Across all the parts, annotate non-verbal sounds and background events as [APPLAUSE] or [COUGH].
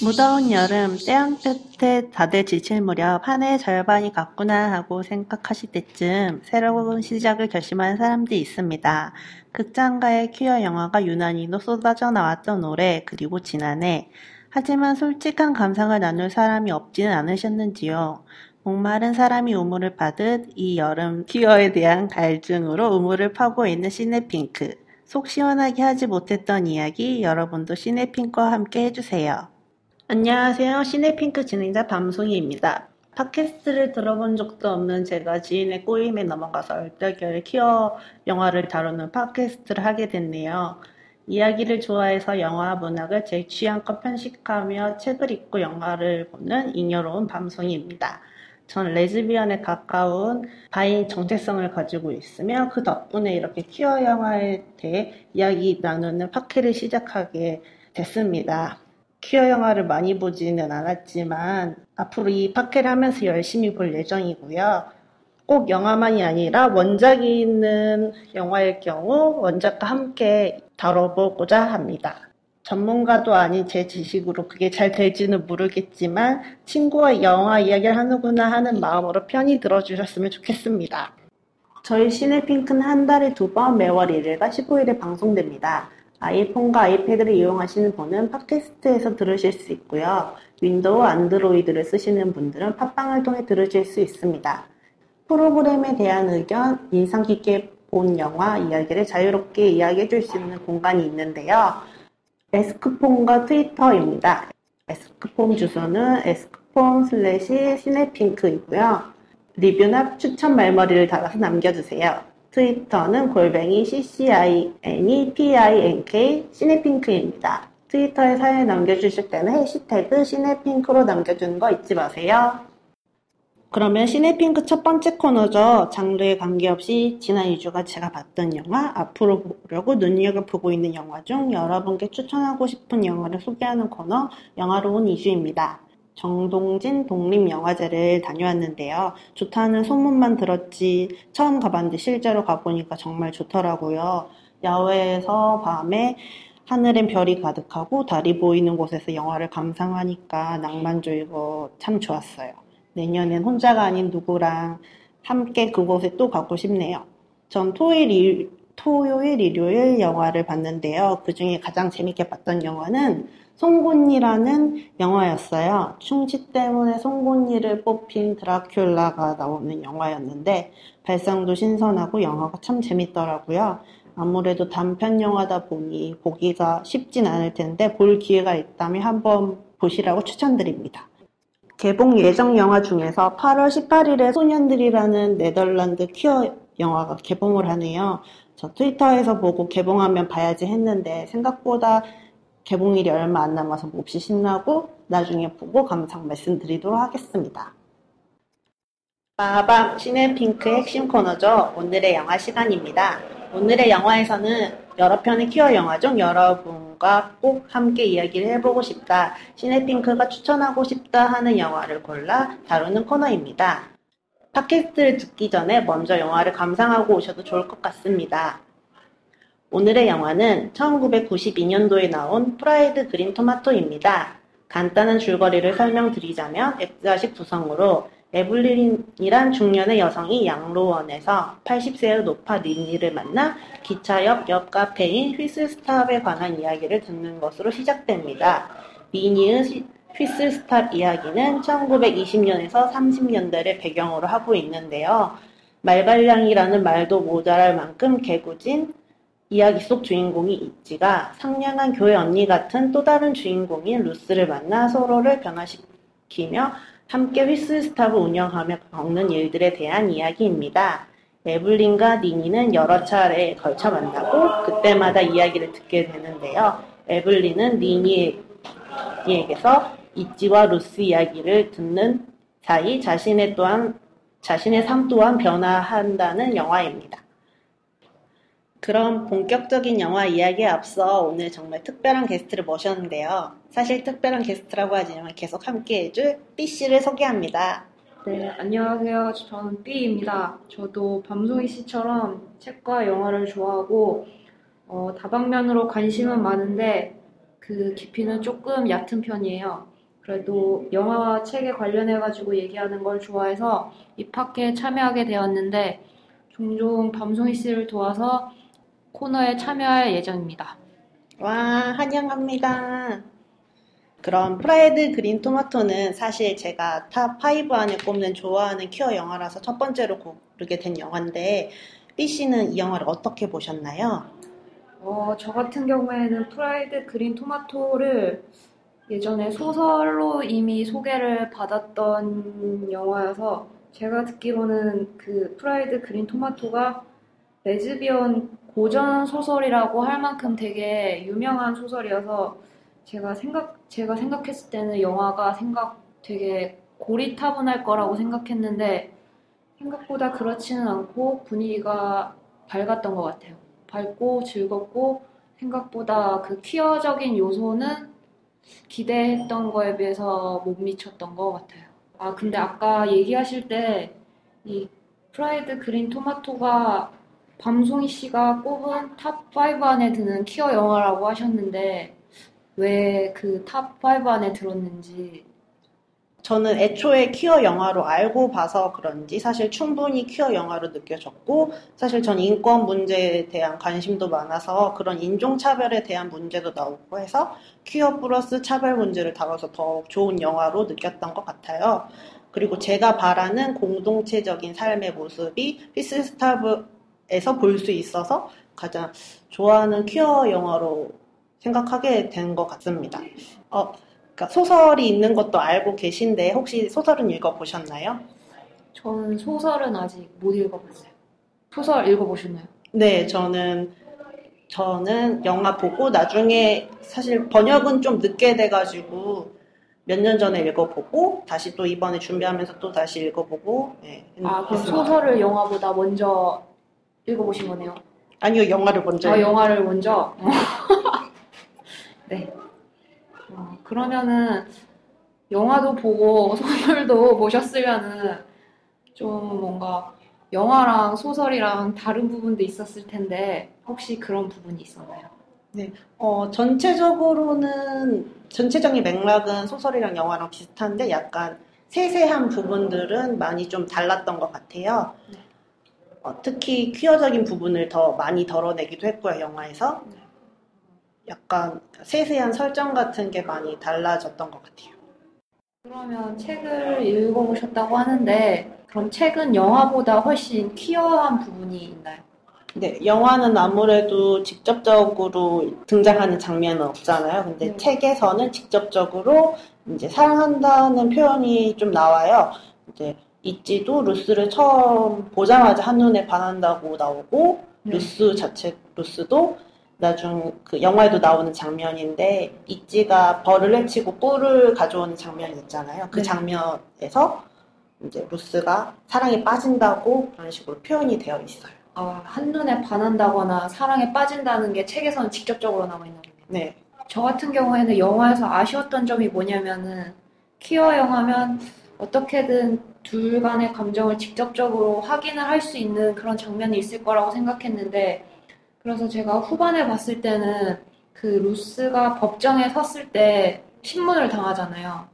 무더운 여름 때양 끝에 다들 지칠 무렵 한 해의 절반이 갔구나 하고 생각하실 때쯤 새로운 시작을 결심하는 사람들이 있습니다. 극장가의 퀴어 영화가 유난히도 쏟아져 나왔던 올해 그리고 지난해 하지만 솔직한 감상을 나눌 사람이 없지는 않으셨는지요. 목마른 사람이 우물을 파듯 이 여름 퀴어에 대한 갈증으로 우물을 파고 있는 시네핑크. 속 시원하게 하지 못했던 이야기 여러분도 시네핑크와 함께 해주세요. 안녕하세요. 시네핑크 진행자 밤송이입니다. 팟캐스트를 들어본 적도 없는 제가 지인의 꼬임에 넘어가서 얼떨결에 키어 영화를 다루는 팟캐스트를 하게 됐네요. 이야기를 좋아해서 영화 문학을 제 취향껏 편식하며 책을 읽고 영화를 보는 잉여로운 밤송이입니다. 전 레즈비언에 가까운 바인 정체성을 가지고 있으며 그 덕분에 이렇게 퀴어 영화에 대해 이야기 나누는 팟캐를 시작하게 됐습니다. 퀴어 영화를 많이 보지는 않았지만 앞으로 이 팟캐를 하면서 열심히 볼 예정이고요. 꼭 영화만이 아니라 원작이 있는 영화일 경우 원작과 함께 다뤄보고자 합니다. 전문가도 아닌 제 지식으로 그게 잘 될지는 모르겠지만 친구와 영화 이야기를 하는구나 하는 마음으로 편히 들어주셨으면 좋겠습니다. 저희 시네핑크는 한 달에 두 번 매월 1일과 15일에 방송됩니다. 아이폰과 아이패드를 이용하시는 분은 팟캐스트에서 들으실 수 있고요. 윈도우, 안드로이드를 쓰시는 분들은 팟빵을 통해 들으실 수 있습니다. 프로그램에 대한 의견, 인상 깊게 본 영화 이야기를 자유롭게 이야기해 줄 수 있는 공간이 있는데요. 에스크폼과 트위터입니다. 에스크폼 주소는 에스크폼 slash 시네핑크이고요. 리뷰나 추천 말머리를 달아서 남겨주세요. 트위터는 골뱅이 CCINEPINK 시네핑크입니다. 트위터에 사연 남겨주실 때는 해시태그 시네핑크로 남겨주는 거 잊지 마세요. 그러면 시네핑크 첫 번째 코너죠. 장르에 관계없이 지난 2주가 제가 봤던 영화, 앞으로 보려고 눈여겨보고 있는 영화 중 여러분께 추천하고 싶은 영화를 소개하는 코너, 영화로운 2주입니다. 정동진 독립영화제를 다녀왔는데요. 좋다는 소문만 들었지 처음 가봤는데 실제로 가보니까 정말 좋더라고요. 야외에서 밤에 하늘엔 별이 가득하고 달이 보이는 곳에서 영화를 감상하니까 낭만적이고 참 좋았어요. 내년엔 혼자가 아닌 누구랑 함께 그곳에 또 가고 싶네요. 전 토요일, 일, 토요일, 일요일 영화를 봤는데요. 그 중에 가장 재밌게 봤던 영화는 송곳니라는 영화였어요. 충치 때문에 송곳니를 뽑힌 드라큘라가 나오는 영화였는데 발상도 신선하고 영화가 참 재밌더라고요. 아무래도 단편 영화다 보니 보기가 쉽진 않을 텐데 볼 기회가 있다면 한번 보시라고 추천드립니다. 개봉 예정 영화 중에서 8월 18일에 소년들이라는 네덜란드 퀴어 영화가 개봉을 하네요. 저 트위터에서 보고 개봉하면 봐야지 했는데 생각보다 개봉일이 얼마 안 남아서 몹시 신나고 나중에 보고 감상 말씀드리도록 하겠습니다. 빠밤 시네핑크 핵심 코너죠. 오늘의 영화 시간입니다. 오늘의 영화에서는 여러 편의 퀴어 영화 중 여러분과 꼭 함께 이야기를 해보고 싶다, 시네핑크가 추천하고 싶다 하는 영화를 골라 다루는 코너입니다. 팟캐스트를 듣기 전에 먼저 영화를 감상하고 오셔도 좋을 것 같습니다. 오늘의 영화는 1992년도에 나온 Fried Green Tomato입니다. 간단한 줄거리를 설명드리자면 액자식 구성으로 에블린이란 중년의 여성이 양로원에서 80세의 노파 니니를 만나 기차 옆옆 카페인 휘슬스탑에 관한 이야기를 듣는 것으로 시작됩니다. 니니의 휘슬스탑 이야기는 1920년에서 30년대를 배경으로 하고 있는데요. 말괄량이라는 말도 모자랄 만큼 개구진, 이야기 속 주인공이 이지가 상냥한 교회 언니 같은 또 다른 주인공인 루스를 만나 서로를 변화시키며 함께 휘슬스탑을 운영하며 겪는 일들에 대한 이야기입니다. 에블린과 니니는 여러 차례에 걸쳐 만나고 그때마다 이야기를 듣게 되는데요. 에블린은 니니에게서 이지와 루스 이야기를 듣는 사이 자신의 또한 자신의 삶 또한 변화한다는 영화입니다. 그럼 본격적인 영화 이야기에 앞서 오늘 정말 특별한 게스트를 모셨는데요. 사실 특별한 게스트라고 하지만 계속 함께 해줄 B씨를 소개합니다. 네, 안녕하세요. 저는 B입니다. 저도 밤송이 씨처럼 책과 영화를 좋아하고 어, 다방면으로 관심은 많은데 그 깊이는 조금 얕은 편이에요. 그래도 영화와 책에 관련해가지고 얘기하는 걸 좋아해서 입학회에 참여하게 되었는데 종종 밤송이 씨를 도와서 코너에 참여할 예정입니다. 와, 환영합니다. 그럼 Fried Green Tomato는 사실 제가 top 5 안에 꼽는 좋아하는 퀴어 영화라서 첫 번째로 고르게 된 영화인데 B씨는 이 영화를 어떻게 보셨나요? 어, 저 같은 경우에는 Fried Green Tomato를 예전에 소설로 이미 소개를 받았던 영화여서 제가 듣기로는 그 Fried Green Tomato가 레즈비언 고전 소설이라고 할 만큼 되게 유명한 소설이어서 제가 생각 제가 생각했을 때는 영화가 생각 되게 고리타분할 거라고 생각했는데 생각보다 그렇지는 않고 분위기가 밝았던 것 같아요. 밝고 즐겁고 생각보다 그 퀴어적인 요소는 기대했던 거에 비해서 못 미쳤던 것 같아요. 아, 근데 아까 얘기하실 때 이 Fried Green Tomato가 밤송이 씨가 꼽은 top 5 안에 드는 퀴어 영화라고 하셨는데 왜 그 top 5 안에 들었는지 저는 애초에 퀴어 영화로 알고 봐서 그런지 사실 충분히 퀴어 영화로 느껴졌고 사실 전 인권 문제에 대한 관심도 많아서 그런 인종차별에 대한 문제도 나오고 해서 퀴어 플러스 차별 문제를 다뤄서 더욱 좋은 영화로 느꼈던 것 같아요. 그리고 제가 바라는 공동체적인 삶의 모습이 휘슬스탑에서 볼 수 있어서 가장 좋아하는 퀴어 영화로 생각하게 된 것 같습니다. 어, 그러니까 소설이 있는 것도 알고 계신데 혹시 소설은 읽어보셨나요? 저는 소설은 아직 못 읽어봤어요. 소설 읽어보셨나요? 네, 저는 저는 영화 보고 나중에 사실 번역은 좀 늦게 돼가지고 몇 년 전에 읽어보고 다시 또 이번에 준비하면서 또 다시 읽어보고 네, 아, 그럼. 소설을 영화보다 먼저 읽어보신 거네요. 아니요 영화를 먼저 저 영화를 먼저. [LAUGHS] 네. 어, 그러면은 영화도 보고 소설도 [LAUGHS] 보셨으면은 좀 뭔가 영화랑 소설이랑 다른 부분도 있었을 텐데 혹시 그런 부분이 있었나요? 어, 전체적으로는 전체적인 맥락은 소설이랑 영화랑 비슷한데 약간 세세한 부분들은 많이 좀 달랐던 것 같아요. 네. 어, 특히 퀴어적인 부분을 더 많이 덜어내기도 했고요, 영화에서. 네. 약간 세세한 설정 같은 게 많이 달라졌던 것 같아요. 그러면 책을 읽어보셨다고 하는데 그럼 책은 영화보다 훨씬 퀴어한 부분이 있나요? 네, 영화는 아무래도 직접적으로 등장하는 장면은 없잖아요. 근데 네. 책에서는 직접적으로 이제 사랑한다는 표현이 좀 나와요. 이제 잇지도 루스를 처음 보자마자 한눈에 반한다고 나오고 네. 루스 자체 루스도 나중 그 영화에도 나오는 장면인데 잇지가 벌을 헤치고 꿀을 가져오는 장면이 있잖아요. 그 네. 장면에서 이제 루스가 사랑에 빠진다고 그런 식으로 표현이 되어 있어요. 아, 한눈에 반한다거나 사랑에 빠진다는 게 책에서는 직접적으로 나와 있나 보네요. 네. 저 같은 경우에는 영화에서 아쉬웠던 점이 뭐냐면은 퀴어 영화면 어떻게든 둘 간의 감정을 직접적으로 확인을 할 수 있는 그런 장면이 있을 거라고 생각했는데 그래서 제가 후반에 봤을 때는 그 루스가 법정에 섰을 때 신문을 당하잖아요.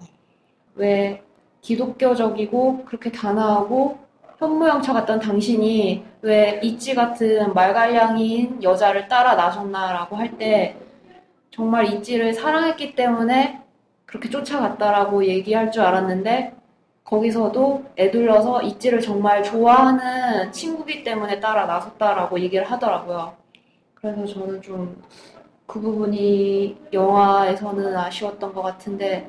왜 기독교적이고 그렇게 단아하고 현모양처 같던 당신이 왜 이치 같은 말갈량인 여자를 따라 나섰나라고 할 때 정말 이치를 사랑했기 때문에 그렇게 쫓아갔다라고 얘기할 줄 알았는데 거기서도 애둘러서 이치를 정말 좋아하는 친구기 때문에 따라 나섰다라고 얘기를 하더라고요. 그래서 저는 좀 그 부분이 영화에서는 아쉬웠던 것 같은데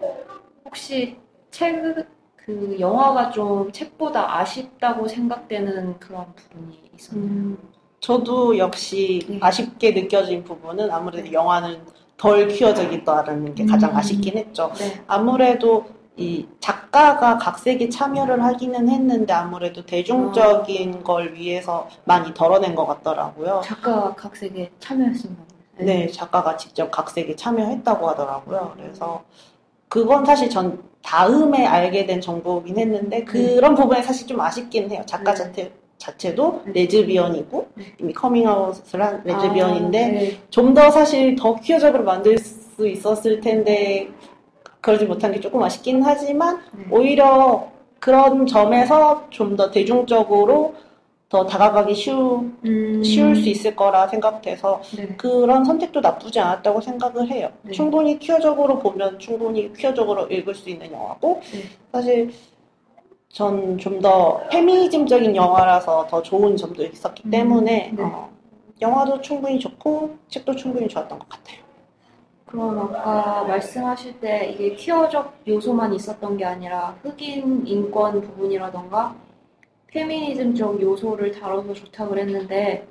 혹시 책, 그 영화가 좀 책보다 아쉽다고 생각되는 그런 부분이 있었나요? 음, 저도 역시 네. 아쉽게 느껴진 부분은 아무래도 영화는 덜 퀴어적이다라는 게 가장 음. 아쉽긴 했죠. 네. 아무래도 이 작가가 각색에 참여를 하기는 했는데 아무래도 대중적인 걸 위해서 많이 덜어낸 것 같더라고요. 작가 각색에 참여했습니다. 네, 작가가 직접 각색에 참여했다고 하더라고요. 그래서 그건 사실 전 다음에 알게 된 정보긴 했는데 그런 부분이 사실 좀 아쉽긴 해요. 작가 네. 자체, 자체도 네. 레즈비언이고 네. 이미 커밍아웃을 한 레즈비언인데 아, 네. 좀더 사실 더 퀴어적으로 만들 수수 있었을 텐데 그러지 못한 게 조금 아쉽긴 하지만 네. 오히려 그런 점에서 좀 더 대중적으로 더 다가가기 쉬우, 음, 쉬울 수 있을 거라 생각돼서 네. 그런 선택도 나쁘지 않았다고 생각을 해요. 네. 충분히 퀴어적으로 보면 충분히 퀴어적으로 읽을 수 있는 영화고 네. 사실 전 좀 더 페미니즘적인 영화라서 더 좋은 점도 있었기 음, 때문에 네. 어, 영화도 충분히 좋고 책도 충분히 좋았던 것 같아요. 그럼 아까 말씀하실 때 이게 퀴어적 요소만 있었던 게 아니라 흑인 인권 부분이라던가 페미니즘적 요소를 다뤄서 좋다고 그랬는데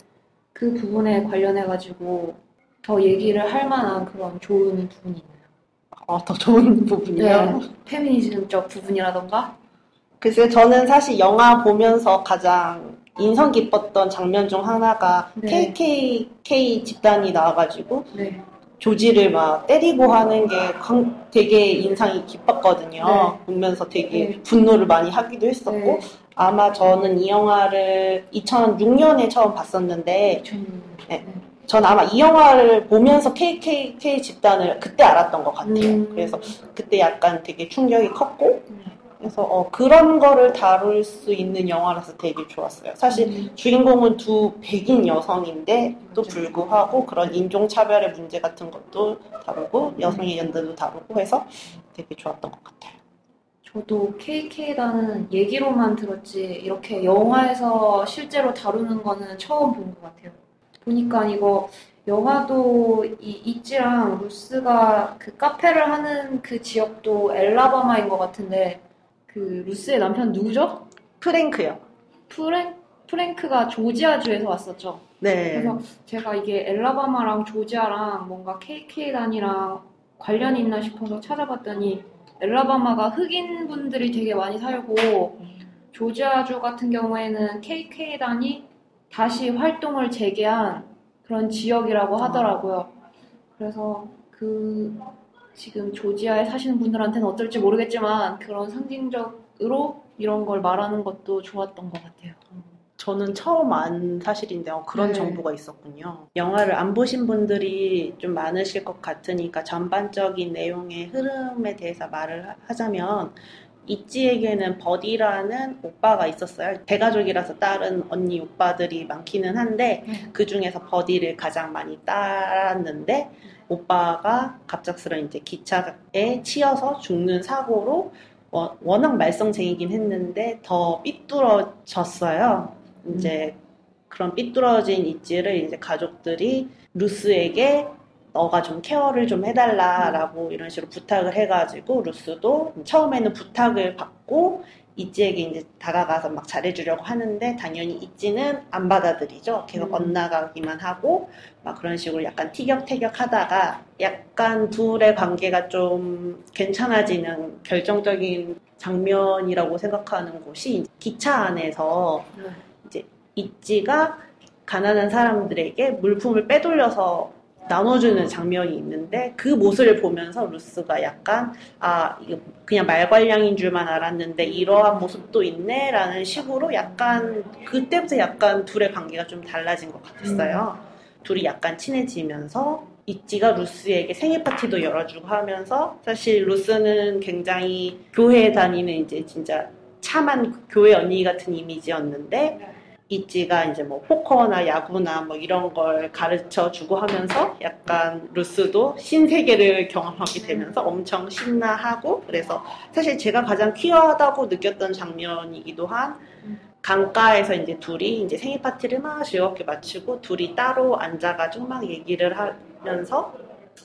그 부분에 관련해가지고 더 얘기를 할 만한 그런 좋은 부분이 있나요? 어, 더 좋은 [LAUGHS] 부분이요. 네. 페미니즘적 부분이라던가? 글쎄 저는 사실 영화 보면서 가장 인상 깊었던 장면 중 하나가 네. KKK 집단이 나와가지고 네. 조지를 막 때리고 하는 게 광- 되게 인상이 깊었거든요. 네. 보면서 되게 네. 분노를 많이 하기도 했었고 네. 아마 저는 이 영화를 2006년에 처음 봤었는데 전- 네. 전 아마 이 영화를 보면서 KKK 집단을 그때 알았던 것 같아요. 음. 그래서 그때 약간 되게 충격이 컸고 음. 그래서 어, 그런 거를 다룰 수 있는 영화라서 되게 좋았어요. 사실 음. 주인공은 두 백인 여성인데 또 맞아요. 불구하고 그런 인종차별의 문제 같은 것도 다루고 여성의 연대도 다루고 해서 되게 좋았던 것 같아요. 저도 KK라는 얘기로만 들었지 이렇게 영화에서 실제로 다루는 거는 처음 본 것 같아요. 보니까 이거 영화도 이 이지랑 루스가 그 카페를 하는 그 지역도 엘라바마인 것 같은데 그 루스의 남편 누구죠? 프랭크요. 프랭 프랭크가 조지아주에서 왔었죠. 네. 그래서 제가 이게 엘라바마랑 조지아랑 뭔가 KK단이랑 관련이 있나 싶어서 찾아봤더니 엘라바마가 흑인 분들이 되게 많이 살고 조지아주 같은 경우에는 KK단이 다시 활동을 재개한 그런 지역이라고 하더라고요. 그래서 그 지금 조지아에 사시는 분들한테는 어떨지 모르겠지만 그런 상징적으로 이런 걸 말하는 것도 좋았던 것 같아요. 저는 처음 안 사실인데요. 그런 네. 정보가 있었군요. 영화를 안 보신 분들이 좀 많으실 것 같으니까 전반적인 내용의 흐름에 대해서 말을 하- 하자면 이찌에게는 버디라는 오빠가 있었어요. 대가족이라서 다른 언니 오빠들이 많기는 한데 네. 그 중에서 버디를 가장 많이 따랐는데 오빠가 갑작스런 이제 기차에 치여서 죽는 사고로 워- 워낙 말썽쟁이긴 했는데 더 삐뚤어졌어요. 이제 그런 삐뚤어진 이지를 이제 가족들이 루스에게 너가 좀 케어를 좀 해달라라고 이런 식으로 부탁을 해가지고 루스도 처음에는 부탁을 받고 이지에게 이제 다가가서 막 잘해주려고 하는데 당연히 이지는 안 받아들이죠. 계속 음. 엇나가기만 하고 막 그런 식으로 약간 티격태격 하다가 약간 둘의 관계가 좀 괜찮아지는 결정적인 장면이라고 생각하는 곳이 기차 안에서 이지가 가난한 사람들에게 물품을 빼돌려서 나눠주는 장면이 있는데 그 모습을 보면서 루스가 약간 아 이게 그냥 말괄량인 줄만 알았는데 이러한 모습도 있네라는 식으로 약간 그때부터 약간 둘의 관계가 좀 달라진 것 같았어요. 둘이 약간 친해지면서 이지가 루스에게 생일 파티도 열어주고 하면서 사실 루스는 굉장히 교회에 다니는 이제 진짜 참한 교회 언니 같은 이미지였는데 이지가 이제 뭐 포커나 야구나 뭐 이런 걸 가르쳐 주고 하면서 약간 루스도 신세계를 경험하게 되면서 엄청 신나하고 그래서 사실 제가 가장 퀴어하다고 느꼈던 장면이기도 한 강가에서 이제 둘이 이제 생일 파티를 막 즐겁게 마치고 둘이 따로 앉아가지고 막 얘기를 하면서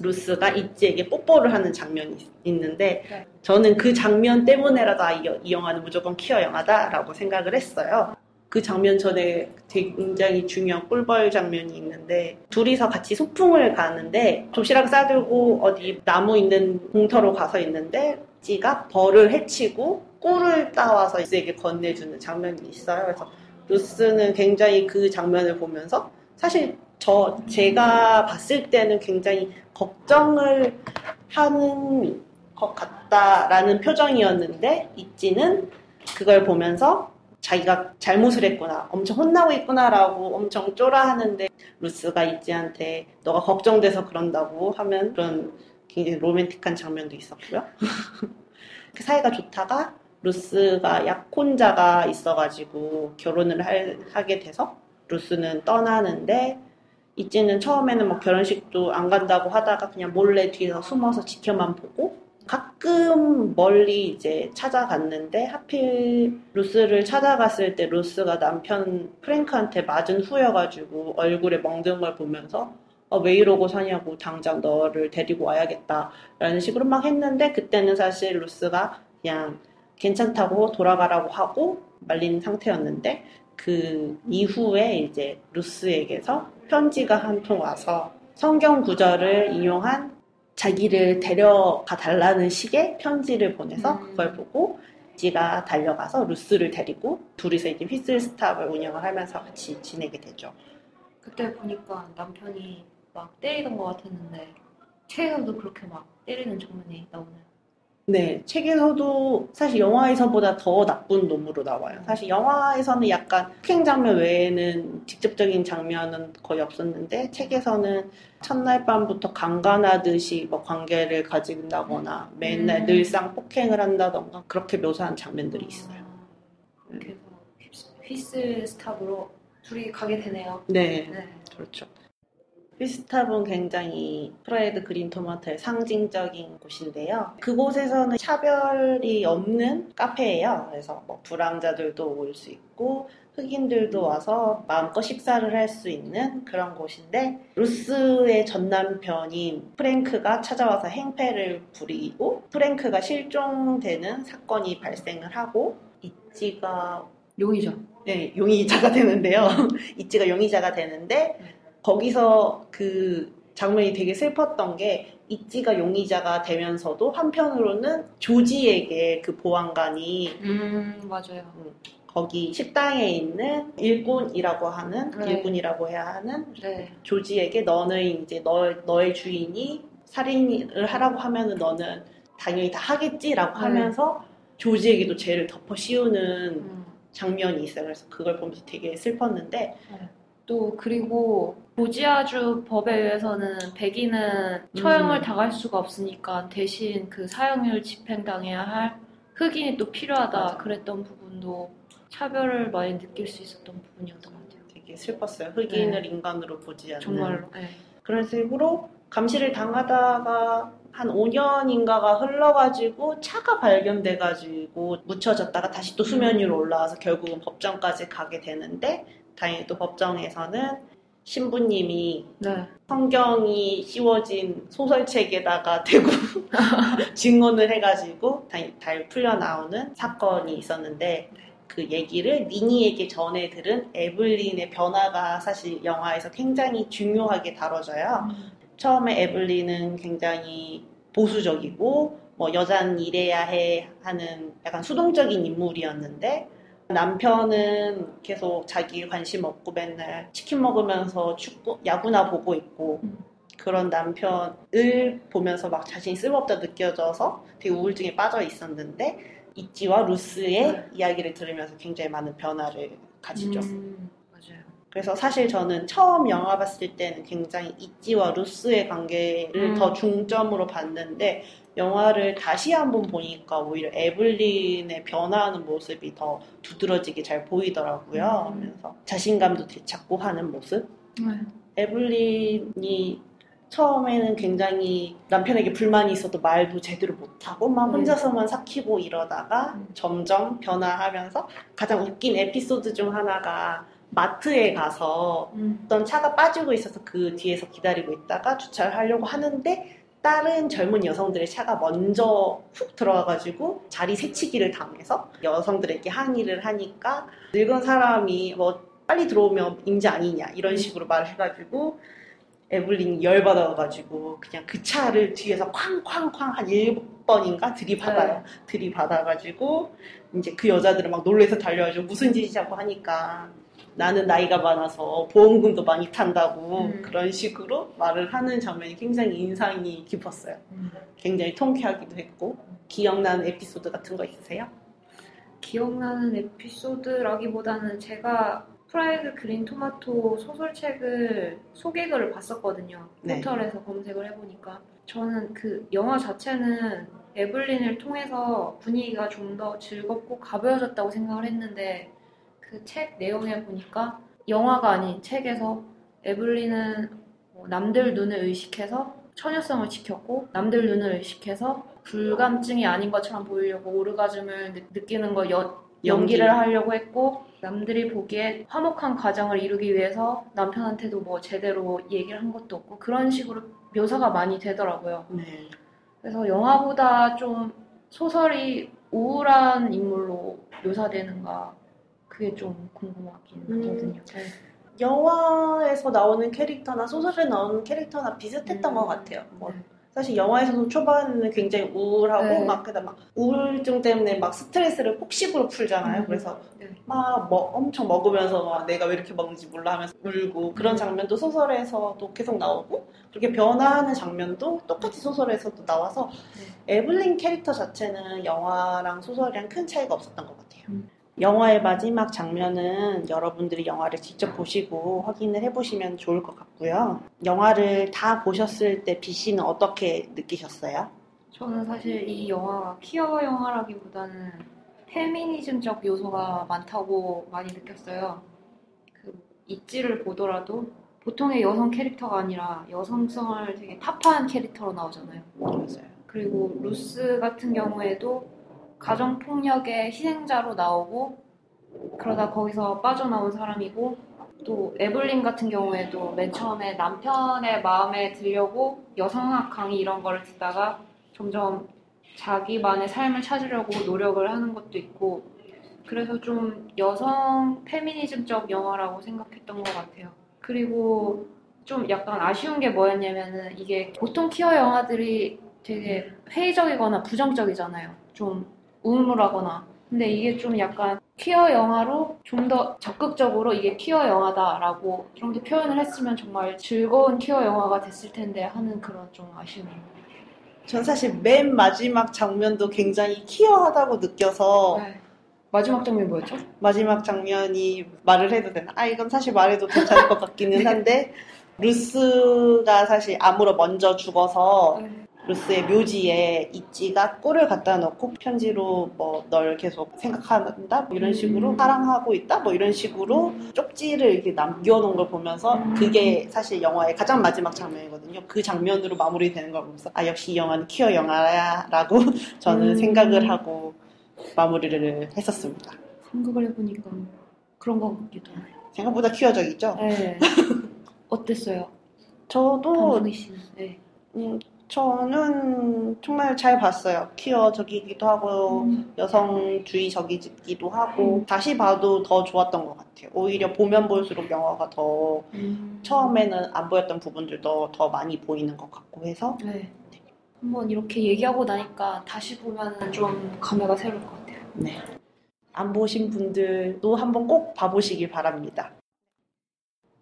루스가 이지에게 뽀뽀를 하는 장면이 있- 있는데 네. 저는 그 장면 때문에라도 아, 이, 여- 이 영화는 무조건 퀴어 영화다라고 생각을 했어요. 그 장면 전에 굉장히 중요한 꿀벌 장면이 있는데 둘이서 같이 소풍을 가는데 도시락 싸들고 어디 나무 있는 공터로 가서 있는데 찌가 벌을 해치고 꿀을 따와서 루스에게 건네주는 장면이 있어요. 그래서 루스는 굉장히 그 장면을 보면서 사실 저 제가 봤을 때는 굉장히 걱정을 하는 것 같다라는 표정이었는데 이찌는 그걸 보면서 자기가 잘못을 했구나, 엄청 혼나고 있구나라고 엄청 쫄아하는데 루스가 이지한테 너가 걱정돼서 그런다고 하면 그런 굉장히 로맨틱한 장면도 있었고요. [LAUGHS] 그 사이가 좋다가 루스가 약혼자가 있어가지고 결혼을 할- 하게 돼서 루스는 떠나는데 이찌는 처음에는 뭐 결혼식도 안 간다고 하다가 그냥 몰래 뒤에서 숨어서 지켜만 보고 가끔 멀리 이제 찾아갔는데 하필 루스를 찾아갔을 때 루스가 남편 프랭크한테 맞은 후여가지고 얼굴에 멍든 걸 보면서 어, 왜 이러고 사냐고. 당장 너를 데리고 와야겠다라는 식으로 막 했는데 그때는 사실 루스가 그냥 괜찮다고 돌아가라고 하고 말린 상태였는데 그 이후에 이제 루스에게서 편지가 한 통 와서 성경 구절을 인용한 자기를 데려가 달라는 식의 편지를 보내서 음. 그걸 보고 지가 달려가서 루스를 데리고 둘이서 이제 휘슬스탑을 운영을 하면서 같이 지내게 되죠. 그때 보니까 남편이 막 때리던 것 같았는데 책에서도 그렇게 막 때리는 장면이 나오네요. 네, 책에서도 사실 영화에서보다 더 나쁜 놈으로 나와요. 사실 영화에서는 약간 폭행 장면 외에는 직접적인 장면은 거의 없었는데 책에서는 첫날 밤부터 강간하듯이 뭐 관계를 가진다거나 맨날 음. 늘상 폭행을 한다던가 그렇게 묘사한 장면들이 있어요. 해서 휘슬 스탑으로 둘이 가게 되네요. 네, 네. 그렇죠. 휘슬스탑은 굉장히 프라이드 그린 토마토의 상징적인 곳인데요. 그곳에서는 차별이 없는 카페예요. 그래서 뭐 부랑자들도 올 수 있고 흑인들도 와서 마음껏 식사를 할 수 있는 그런 곳인데 루스의 전 남편인 프랭크가 찾아와서 행패를 부리고 프랭크가 실종되는 사건이 발생을 하고 잇지가 용이죠. 네, 용의자가 되는데요. [LAUGHS] 이찌가 용의자가 되는데 거기서 그 장면이 되게 슬펐던 게 이찌가 용의자가 되면서도 한편으로는 조지에게 그 보안관이 음 맞아요. 거기 식당에 있는 일꾼이라고 하는 네. 일꾼이라고 해야 하는 네. 조지에게 너는 이제 너, 너의 주인이 살인을 하라고 하면은 너는 당연히 다 하겠지라고 네. 하면서 조지에게도 죄를 덮어 씌우는 음. 장면이 있어요. 그래서 그걸 보면서 되게 슬펐는데 또 그리고 조지아주 법에 의해서는 백인은 처형을 음. 당할 수가 없으니까 대신 그 사형을 집행당해야 할 흑인이 또 필요하다 맞아. 그랬던 부분도 차별을 많이 느낄 수 있었던 부분이었던 것 같아요. 되게 슬펐어요. 흑인을 인간으로 보지 않는 정말로. 네. 그런 식으로 감시를 당하다가 한 5년인가가 흘러가지고 차가 발견돼가지고 묻혀졌다가 다시 또 수면 위로 올라와서 결국은 법정까지 가게 되는데 다행히 또 법정에서는 신부님이 네. 성경이 씌워진 소설책에다가 [LAUGHS] 대고 증언을 해가지고 잘 풀려 나오는 사건이 있었는데 그 얘기를 니니에게 전해 들은 에블린의 변화가 사실 영화에서 굉장히 중요하게 다뤄져요. 처음에 에블린은 굉장히 보수적이고 뭐 여자는 일해야 해 하는 약간 수동적인 인물이었는데 남편은 계속 자기 관심 없고 맨날 치킨 먹으면서 축구 야구나 보고 있고 음. 그런 남편을 보면서 막 자신이 쓸모없다 느껴져서 되게 우울증에 빠져 있었는데 이찌와 루스의 네. 이야기를 들으면서 굉장히 많은 변화를 가지죠. 음, 맞아요. 그래서 사실 저는 처음 영화 봤을 때는 굉장히 이찌와 루스의 관계를 음. 더 중점으로 봤는데 영화를 다시 한번 보니까 오히려 에블린의 변화하는 모습이 더 두드러지게 잘 보이더라고요. 음. 그래서 자신감도 되찾고 하는 모습. 네. 에블린이 처음에는 굉장히 남편에게 불만이 있어도 말도 제대로 못하고 막 음. 혼자서만 삭히고 이러다가 음. 점점 변화하면서 가장 웃긴 에피소드 중 하나가 마트에 가서 음. 어떤 차가 빠지고 있어서 그 뒤에서 기다리고 있다가 주차를 하려고 하는데 다른 젊은 여성들의 차가 먼저 훅 들어와가지고 자리 새치기를 당해서 여성들에게 항의를 하니까 늙은 사람이 뭐 빨리 들어오면 임자 아니냐 이런 식으로 말을 해가지고 에블린이 열받아가지고 그냥 그 차를 뒤에서 쾅쾅쾅 한 일곱 번인가 들이받아요. 들이받아가지고 이제 그 여자들은 막 놀래서 달려가지고 무슨 짓이냐고 하니까 나는 나이가 많아서 보험금도 많이 탄다고 음. 그런 식으로 말을 하는 장면이 굉장히 인상이 깊었어요. 음. 굉장히 통쾌하기도 했고 기억나는 에피소드 같은 거 있으세요? 기억나는 에피소드라기보다는 제가 프라이드 그린 토마토 소설책을 소개글을 봤었거든요. 네. 포털에서 검색을 해보니까 저는 그 영화 자체는 에블린을 통해서 분위기가 좀 더 즐겁고 가벼워졌다고 생각을 했는데 그 책 내용에 보니까 영화가 아닌 책에서 에블린은 뭐 남들 눈을 의식해서 처녀성을 지켰고 남들 눈을 의식해서 불감증이 아닌 것처럼 보이려고 오르가즘을 느- 느끼는 걸 여- 연기를 하려고 했고 남들이 보기에 화목한 가정을 이루기 위해서 남편한테도 뭐 제대로 얘기를 한 것도 없고 그런 식으로 묘사가 많이 되더라고요. 네. 그래서 영화보다 좀 소설이 우울한 인물로 묘사되는가 그게 좀 궁금하긴 음. 하거든요. 네. 영화에서 나오는 캐릭터나 소설에 나오는 캐릭터나 비슷했던 음. 것 같아요. 뭐 네. 사실 영화에서도 초반에는 굉장히 우울하고 네. 막 그다 막 우울증 때문에 막 스트레스를 폭식으로 풀잖아요. 음. 그래서 네. 막 뭐 엄청 먹으면서 막 내가 왜 이렇게 먹는지 몰라 하면서 울고 그런 음. 장면도 소설에서도 계속 나오고 그렇게 변화하는 장면도 똑같이 소설에서도 나와서 네. 에블린 캐릭터 자체는 영화랑 소설이랑 큰 차이가 없었던 것 같아요. 음. 영화의 마지막 장면은 여러분들이 영화를 직접 보시고 확인을 해보시면 좋을 것 같고요. 영화를 다 보셨을 때 비씨는 어떻게 느끼셨어요? 저는 사실 이 영화가 키어 영화라기보다는 페미니즘적 요소가 많다고 많이 느꼈어요. 그 있지를 보더라도 보통의 여성 캐릭터가 아니라 여성성을 되게 타파한 캐릭터로 나오잖아요. 맞아요. 그리고 루스 같은 경우에도 가정폭력의 희생자로 나오고 그러다 거기서 빠져나온 사람이고 또 에블린 같은 경우에도 맨 처음에 남편의 마음에 들려고 여성학 강의 이런 거를 듣다가 점점 자기만의 삶을 찾으려고 노력을 하는 것도 있고 그래서 좀 여성 페미니즘적 영화라고 생각했던 것 같아요. 그리고 좀 약간 아쉬운 게 뭐였냐면은 이게 보통 키어 영화들이 되게 회의적이거나 부정적이잖아요. 좀 우물하거나. 근데 이게 좀 약간 퀴어 영화로 좀 더 적극적으로 이게 퀴어 영화다라고 좀 더 표현을 했으면 정말 즐거운 퀴어 영화가 됐을 텐데 하는 그런 좀 아쉬움이. 전 사실 맨 마지막 장면도 굉장히 키어하다고 느껴서 네. 마지막 장면이 뭐였죠? 마지막 장면이 말을 해도 되나? 아 이건 사실 말해도 괜찮을 것 같기는 [LAUGHS] 한데 루스가 사실 암으로 먼저 죽어서 루스의 묘지에 있지가 꿀을 갖다 놓고 편지로 뭐 널 계속 생각한다 뭐 이런 식으로 음. 사랑하고 있다 뭐 이런 식으로 쪽지를 이렇게 남겨놓은 걸 보면서 음. 그게 사실 영화의 가장 마지막 장면이거든요. 그 장면으로 마무리되는 걸 보면서 아 역시 이 영화는 퀴어 영화야라고 [LAUGHS] 저는 음. 생각을 하고 마무리를 했었습니다. 생각을 해보니까 그런 것 같기도 하네요. 생각보다 퀴어적이죠. 네. [LAUGHS] 어땠어요? 저도? 네. 음, 저는 정말 잘 봤어요. 퀴어적이기도 하고 음. 여성주의적이기도 하고 다시 봐도 더 좋았던 것 같아요. 오히려 보면 볼수록 영화가 더 음. 처음에는 안 보였던 부분들도 더 많이 보이는 것 같고 해서 네. 한번 이렇게 얘기하고 나니까 다시 보면은 좀 감회가 새로울 것 같아요. 네. 안 보신 분들도 한번 꼭 봐보시길 바랍니다.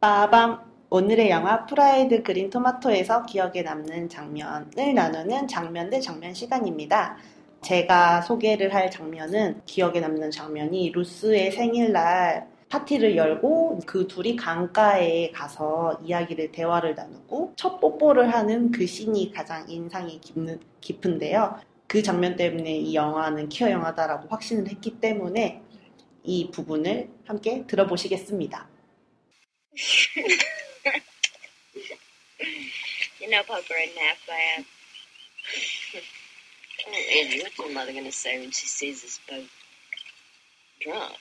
빠밤! 오늘의 영화 프라이드 그린 토마토에서 기억에 남는 장면을 나누는 장면 대 장면 시간입니다. 제가 소개를 할 장면은 기억에 남는 장면이 루스의 생일날 파티를 열고 그 둘이 강가에 가서 이야기를 대화를 나누고 첫 뽀뽀를 하는 그 씬이 가장 인상이 깊은, 깊은데요. 그 장면 때문에 이 영화는 퀴어 영화다라고 확신을 했기 때문에 이 부분을 함께 들어보시겠습니다. [LAUGHS] Poker isn't half bad. [LAUGHS] oh, Angie, what's your mother gonna say when she sees us both drunk?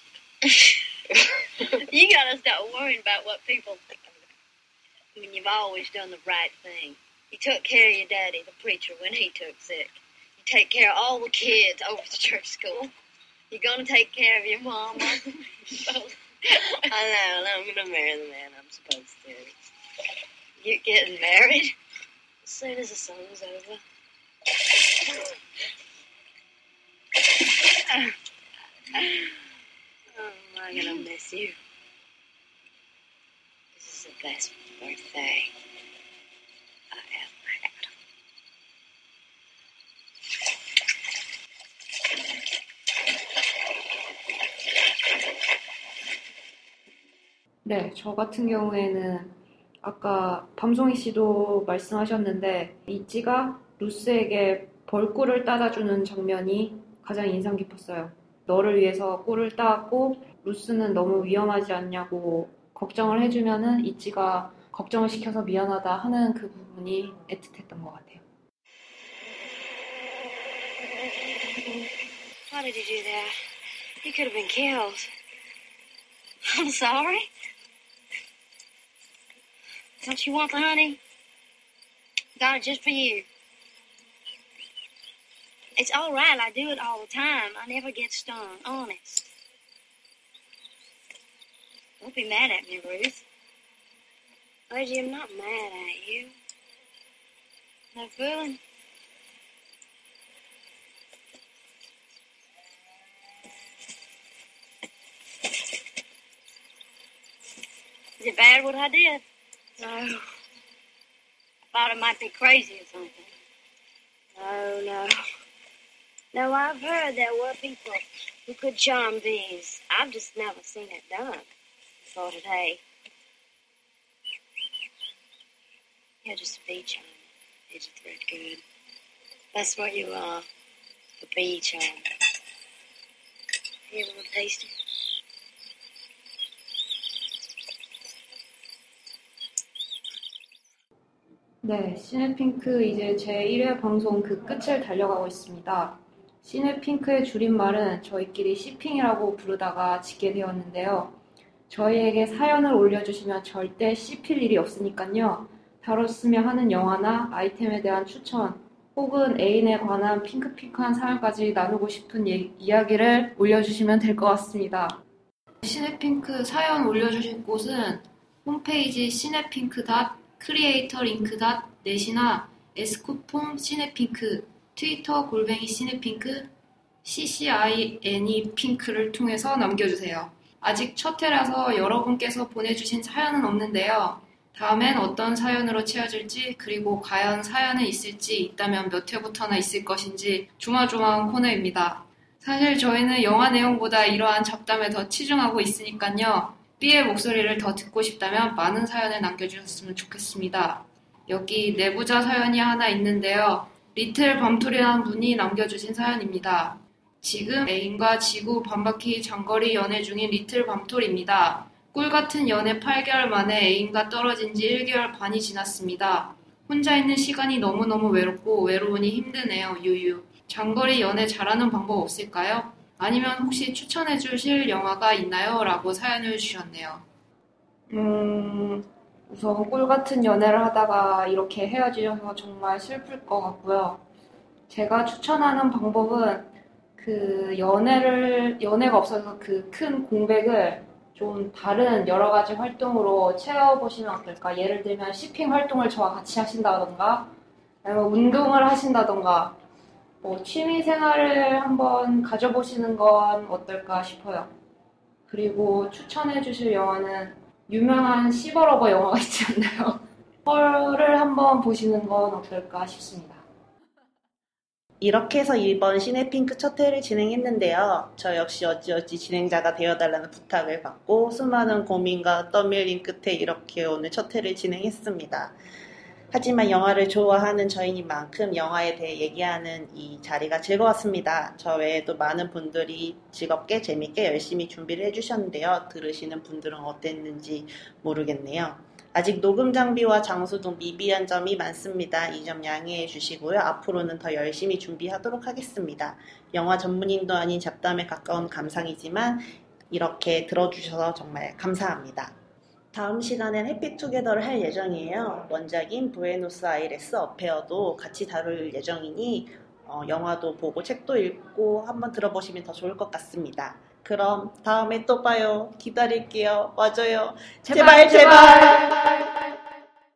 you gotta stop worrying about what people think. I mean, you've always done the right thing. You took care of your daddy, the preacher, when he took sick. You take care of all the kids over the church school. You're gonna take care of your mama. [LAUGHS] [LAUGHS] I know, I'm gonna marry the man I'm supposed to. You getting married? As soon as the summer's over. oh, I'm gonna miss you. This is the best birthday I ever had. 네, 저 같은 경우에는 아까 밤송이 씨도 말씀하셨는데 이찌가 루스에게 벌꿀을 따다 주는 장면이 가장 인상 깊었어요. 너를 위해서 꿀을 따왔고 루스는 너무 위험하지 않냐고 걱정을 해주면은 이찌가 걱정을 시켜서 미안하다 하는 그 부분이 애틋했던 것 같아요. Don't you want the honey? Got it just for you. It's all right. I do it all the time. I never get stung. Honest. Don't be mad at me, Ruth. Reggie, I'm not mad at you. No fooling. Is it bad what I did? No. I thought it might be crazy or something. No, no. No, I've heard there were people who could charm bees. I've just never seen it done before today. You're just a bee charmer, Edith Redgood. That's what you are, a bee charmer. Want to taste 네, 시네핑크 이제 제 1회 방송 그 끝을 달려가고 있습니다. 시네핑크의 줄임말은 저희끼리 시핑이라고 부르다가 짓게 되었는데요. 저희에게 사연을 올려주시면 절대 씹힐 일이 없으니까요. 다뤘으면 하는 영화나 아이템에 대한 추천, 혹은 애인에 관한 핑크핑크한 사연까지 나누고 싶은 예- 이야기를 올려주시면 될 것 같습니다. 시네핑크 사연 올려주실 곳은 홈페이지 시네핑크 .creatorlink.net이나 에스쿠폼 시네핑크, 트위터 골뱅이 시네핑크, CCINE 핑크를 통해서 남겨주세요. 아직 첫 회라서 여러분께서 보내주신 사연은 없는데요. 다음엔 어떤 사연으로 채워질지 그리고 과연 사연은 있을지 있다면 몇 회부터나 있을 것인지 조마조마한 코너입니다. 사실 저희는 영화 내용보다 이러한 잡담에 더 치중하고 있으니까요. B의 목소리를 더 듣고 싶다면 많은 사연을 남겨주셨으면 좋겠습니다. 여기 내부자 사연이 하나 있는데요. 리틀 밤토리라는 분이 남겨주신 사연입니다. 지금 애인과 지구 반바퀴 장거리 연애 중인 리틀 밤톨입니다. 꿀 같은 연애 8개월 만에 애인과 떨어진 지 1개월 반이 지났습니다. 혼자 있는 시간이 너무너무 외롭고 외로우니 힘드네요. 유유. 장거리 연애 잘하는 방법 없을까요? 아니면 혹시 추천해 주실 영화가 있나요? 라고 사연을 주셨네요. 음, 우선 꿀 같은 연애를 하다가 이렇게 헤어지셔서 정말 슬플 것 같고요. 제가 추천하는 방법은 그 연애를, 연애가 없어서 그 큰 공백을 좀 다른 여러 가지 활동으로 채워보시면 어떨까? 예를 들면 시핑 활동을 저와 같이 하신다던가, 아니면 운동을 하신다던가, 뭐 취미 생활을 한번 가져보시는 건 어떨까 싶어요. 그리고 추천해 주실 영화는 유명한 시버러버 영화가 [LAUGHS] 있지 않나요? 헐을 한번 보시는 건 어떨까 싶습니다. 이렇게 해서 이번 시네핑크 첫 회를 진행했는데요. 저 역시 어찌어찌 진행자가 되어달라는 부탁을 받고 수많은 고민과 떠밀린 끝에 이렇게 오늘 첫 회를 진행했습니다. 하지만 영화를 좋아하는 저희니만큼 영화에 대해 얘기하는 이 자리가 즐거웠습니다. 저 외에도 많은 분들이 즐겁게 재밌게 열심히 준비를 해주셨는데요. 들으시는 분들은 어땠는지 모르겠네요. 아직 녹음 장비와 장소 등 미비한 점이 많습니다. 이 점 양해해 주시고요. 앞으로는 더 열심히 준비하도록 하겠습니다. 영화 전문인도 아닌 잡담에 가까운 감상이지만 이렇게 들어주셔서 정말 감사합니다. 다음 시간엔 해피투게더를 할 예정이에요. 원작인 부에노스 아이레스 어페어도 같이 다룰 예정이니 어, 영화도 보고 책도 읽고 한번 들어보시면 더 좋을 것 같습니다. 그럼 다음에 또 봐요. 기다릴게요. 와줘요. 제발 제발. 제발.